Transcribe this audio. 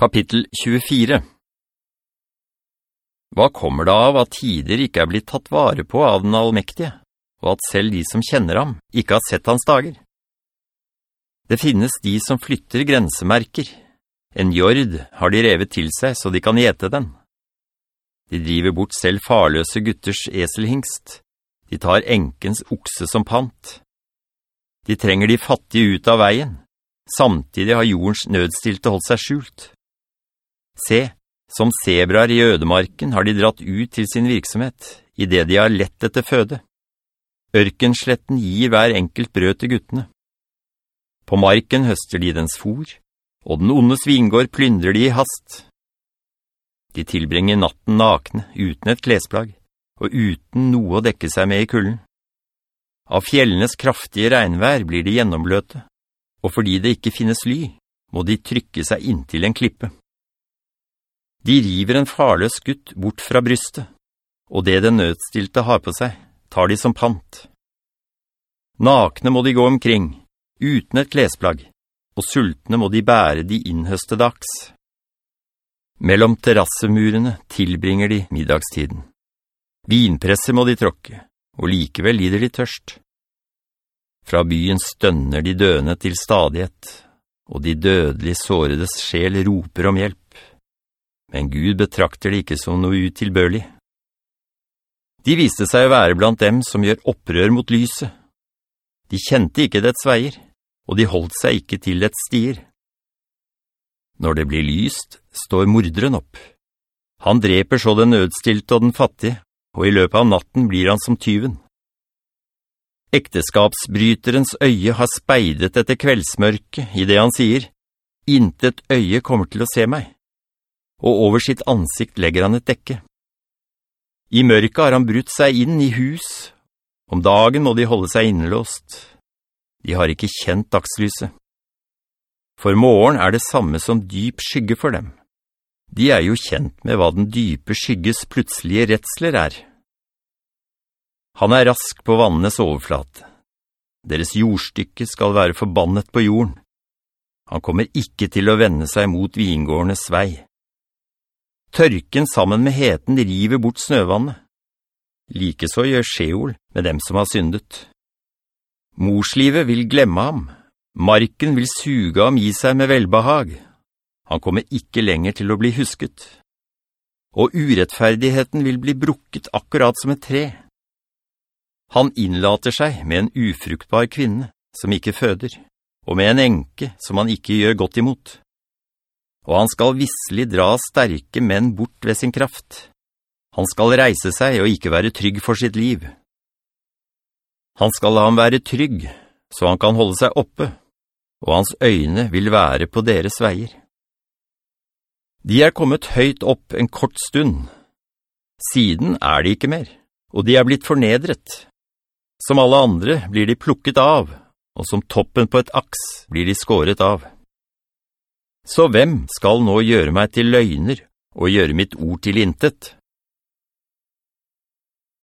Kapittel 24 Hva kommer det av at tider ikke er blitt tatt vare på av den allmektige, og at selv de som kjenner ham ikke har sett hans dager? Det finnes de som flytter grensemerker. En jord har de revet til seg så de kan gjete den. De driver bort selv farløse gutters eselhingst. De tar enkens okse som pant. De trenger de fattige ut av veien. Samtidig har jordens nødstilte holdt seg skjult. Se, som sebrar i ødemarken har de dratt ut til sin virksomhet, i det de har lett etter føde. Ørkensletten gir hver enkelt brød til guttene. På marken høster de dens fôr, og den onde svingård plyndrer de i hast. De tilbringer natten nakne, uten et klesplagg, og uten noe å dekke seg med i kulden. Av fjellenes kraftige regnvær blir de gjennombløte, og fordi det ikke finnes ly, må de trykke seg inntil en klippe. De river en farløs gutt bort fra brystet, og det den nødstilte har på seg, tar de som pant. Nakne må de gå omkring, uten et klesplagg, og sultne må de bære de innhøste dags. Mellom terrassemurene tilbringer de middagstiden. Vinpresse må de tråkke, og likevel lider de tørst. Fra byen stønner de døende til stadighet, og de dødelig såredes sjel roper om hjelp men Gud betrakter det ikke som noe utilbørlig. De viste seg å være blant dem som gjør opprør mot lyset. De kjente ikke dets veier, og de holdt seg ikke til dets stier. Når det blir lyst, står morderen opp. Han dreper så den nødstilte og den fattige, og i løpet av natten blir han som tyven. Ekteskapsbryterens øye har speidet etter kveldsmørket i det han sier, «Intet øye kommer til å se meg» og over sitt ansikt legger han et dekke. I mørket har han brutt seg inn i hus. Om dagen må de holde seg innelåst. De har ikke kjent dagslyset. For morgen er det samme som dyp skygge for dem. De er jo kjent med hva den dype skygges plutselige retsler er. Han er rask på vannenes overflate. Deres jordstykke skal være forbannet på jorden. Han kommer ikke til å vende seg mot vingårdenes vei. Tørken sammen med heten river bort snøvannet. Likeså gjør Sjeol med dem som har syndet. Morslivet vil glemme ham. Marken vil suge ham i seg med velbehag. Han kommer ikke lenger til å bli husket. Og urettferdigheten vil bli brukket akkurat som et tre. Han innlater seg med en ufruktbar kvinne som ikke føder, og med en enke som han ikke gjør godt imot og han skal visselig dra sterke menn bort ved sin kraft. Han skal reise seg og ikke være trygg for sitt liv. Han skal la ham være trygg, så han kan holde seg oppe, og hans øyne vil være på deres veier. De er kommet høyt opp en kort stund. Siden er de ikke mer, og de er blitt fornedret. Som alle andre blir de plukket av, og som toppen på et aks blir de skåret av. Så hvem skal nå gjøre meg til løgner og gjøre mitt ord til intet?